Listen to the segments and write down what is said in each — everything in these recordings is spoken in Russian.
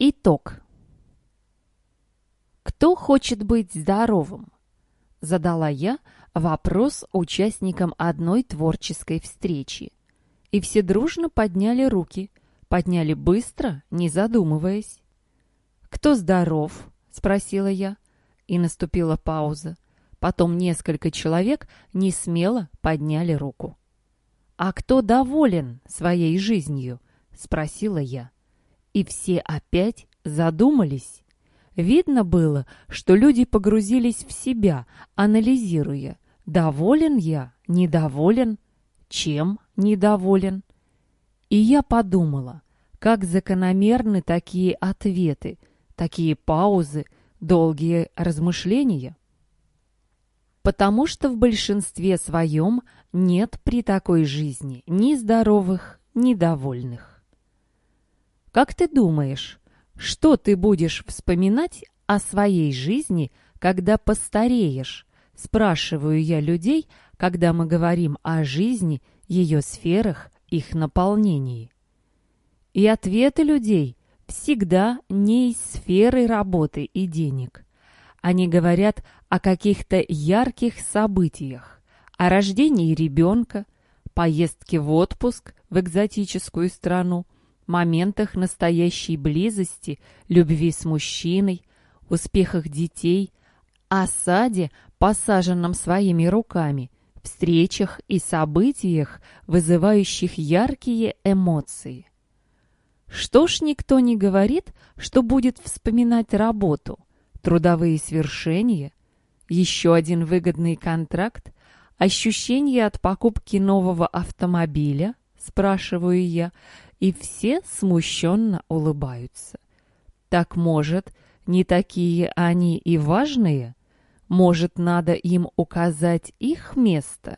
Итог. Кто хочет быть здоровым? Задала я вопрос участникам одной творческой встречи. И все дружно подняли руки, подняли быстро, не задумываясь. «Кто здоров?» — спросила я. И наступила пауза. Потом несколько человек не смело подняли руку. «А кто доволен своей жизнью?» — спросила я. И все опять задумались. Видно было, что люди погрузились в себя, анализируя, доволен я, недоволен, чем недоволен. И я подумала, как закономерны такие ответы, такие паузы, долгие размышления. Потому что в большинстве своем нет при такой жизни ни здоровых, ни довольных. Как ты думаешь, что ты будешь вспоминать о своей жизни, когда постареешь? Спрашиваю я людей, когда мы говорим о жизни, ее сферах, их наполнении. И ответы людей всегда не из сферы работы и денег. Они говорят о каких-то ярких событиях, о рождении ребенка, поездке в отпуск в экзотическую страну, моментах настоящей близости, любви с мужчиной, успехах детей, о саде, посаженном своими руками, встречах и событиях, вызывающих яркие эмоции. Что ж никто не говорит, что будет вспоминать работу, трудовые свершения, еще один выгодный контракт, ощущение от покупки нового автомобиля, спрашиваю я, и все смущенно улыбаются. Так может, не такие они и важные? Может, надо им указать их место?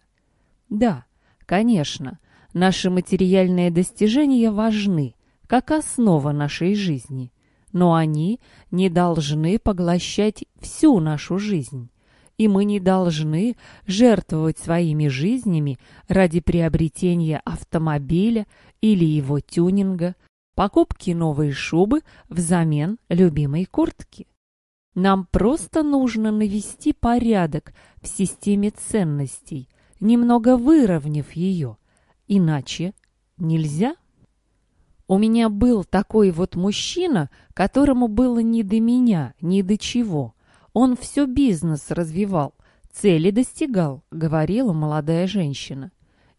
Да, конечно, наши материальные достижения важны, как основа нашей жизни, но они не должны поглощать всю нашу жизнь и мы не должны жертвовать своими жизнями ради приобретения автомобиля или его тюнинга, покупки новой шубы взамен любимой куртки. Нам просто нужно навести порядок в системе ценностей, немного выровняв ее, иначе нельзя. У меня был такой вот мужчина, которому было не до меня, ни до чего. Он все бизнес развивал, цели достигал, говорила молодая женщина.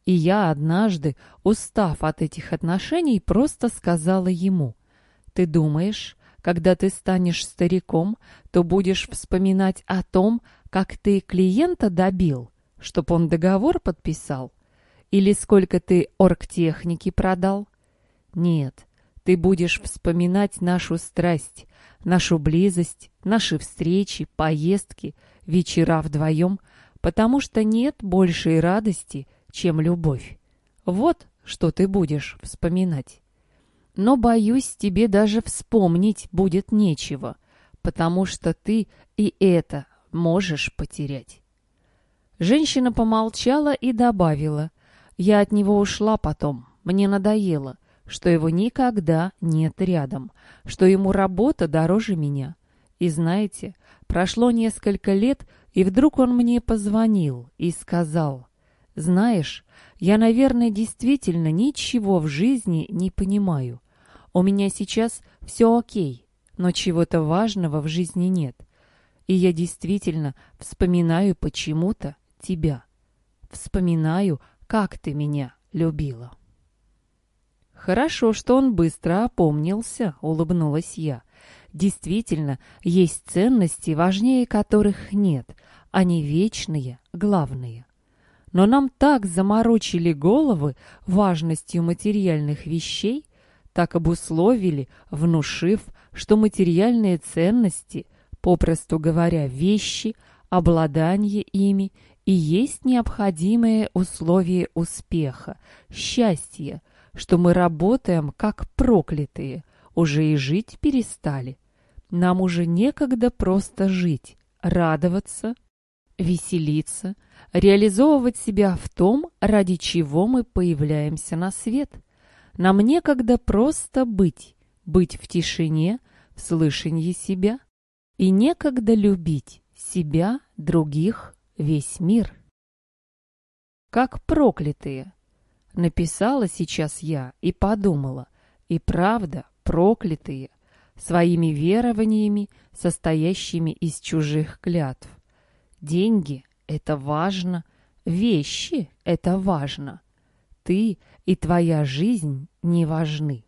И я однажды, устав от этих отношений, просто сказала ему, «Ты думаешь, когда ты станешь стариком, то будешь вспоминать о том, как ты клиента добил, чтоб он договор подписал? Или сколько ты оргтехники продал? Нет, ты будешь вспоминать нашу страсть, нашу близость, наши встречи, поездки, вечера вдвоем, потому что нет большей радости, чем любовь. Вот что ты будешь вспоминать. Но, боюсь, тебе даже вспомнить будет нечего, потому что ты и это можешь потерять. Женщина помолчала и добавила, «Я от него ушла потом, мне надоело что его никогда нет рядом, что ему работа дороже меня. И знаете, прошло несколько лет, и вдруг он мне позвонил и сказал, «Знаешь, я, наверное, действительно ничего в жизни не понимаю. У меня сейчас все окей, но чего-то важного в жизни нет. И я действительно вспоминаю почему-то тебя. Вспоминаю, как ты меня любила». «Хорошо, что он быстро опомнился», — улыбнулась я. «Действительно, есть ценности, важнее которых нет. Они вечные, главные. Но нам так заморочили головы важностью материальных вещей, так обусловили, внушив, что материальные ценности, попросту говоря, вещи, обладание ими и есть необходимые условия успеха, счастья, что мы работаем как проклятые, уже и жить перестали. Нам уже некогда просто жить, радоваться, веселиться, реализовывать себя в том, ради чего мы появляемся на свет. Нам некогда просто быть, быть в тишине, в слышании себя, и некогда любить себя, других, весь мир. Как проклятые, написала сейчас я и подумала, и правда проклятые, своими верованиями, состоящими из чужих клятв. Деньги — это важно, вещи — это важно. Ты и твоя жизнь не важны.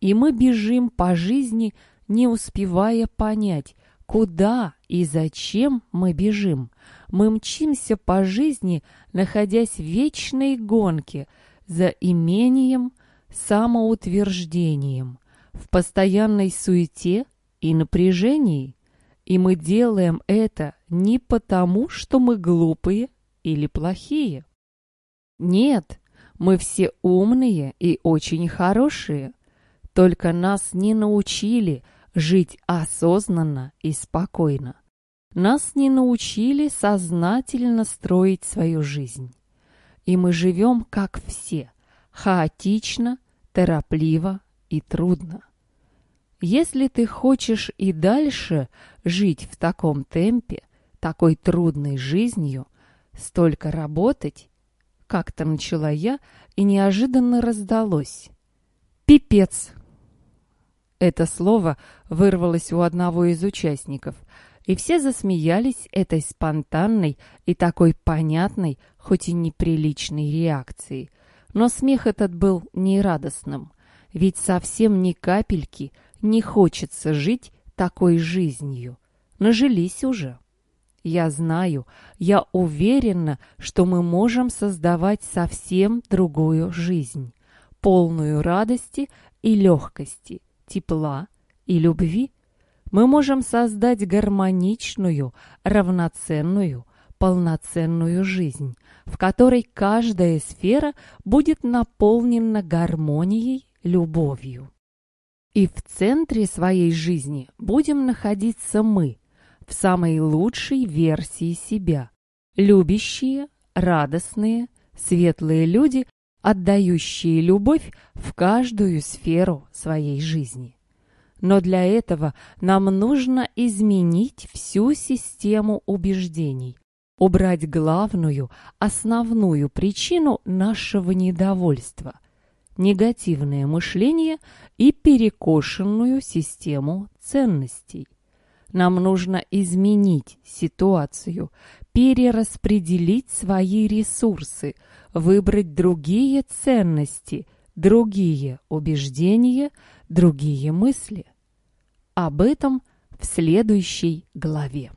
И мы бежим по жизни, не успевая понять, куда и зачем мы бежим. Мы мчимся по жизни, находясь в вечной гонке за имением, самоутверждением, в постоянной суете и напряжении. И мы делаем это не потому, что мы глупые или плохие. Нет, мы все умные и очень хорошие. Только нас не научили жить осознанно и спокойно. Нас не научили сознательно строить свою жизнь. И мы живем, как все, хаотично, торопливо и трудно. Если ты хочешь и дальше жить в таком темпе, такой трудной жизнью, столько работать, как-то начала я, и неожиданно раздалось. «Пипец!» Это слово вырвалось у одного из участников, и все засмеялись этой спонтанной и такой понятной, хоть и неприличной реакцией. Но смех этот был нерадостным, ведь совсем ни капельки не хочется жить такой жизнью. Нажились уже. Я знаю, я уверена, что мы можем создавать совсем другую жизнь, полную радости и легкости, тепла и любви, мы можем создать гармоничную, равноценную, полноценную жизнь, в которой каждая сфера будет наполнена гармонией, любовью. И в центре своей жизни будем находиться мы, в самой лучшей версии себя, любящие, радостные, светлые люди, отдающие любовь в каждую сферу своей жизни. Но для этого нам нужно изменить всю систему убеждений, убрать главную, основную причину нашего недовольства – негативное мышление и перекошенную систему ценностей. Нам нужно изменить ситуацию, перераспределить свои ресурсы, выбрать другие ценности, другие убеждения, другие мысли. Об этом в следующей главе.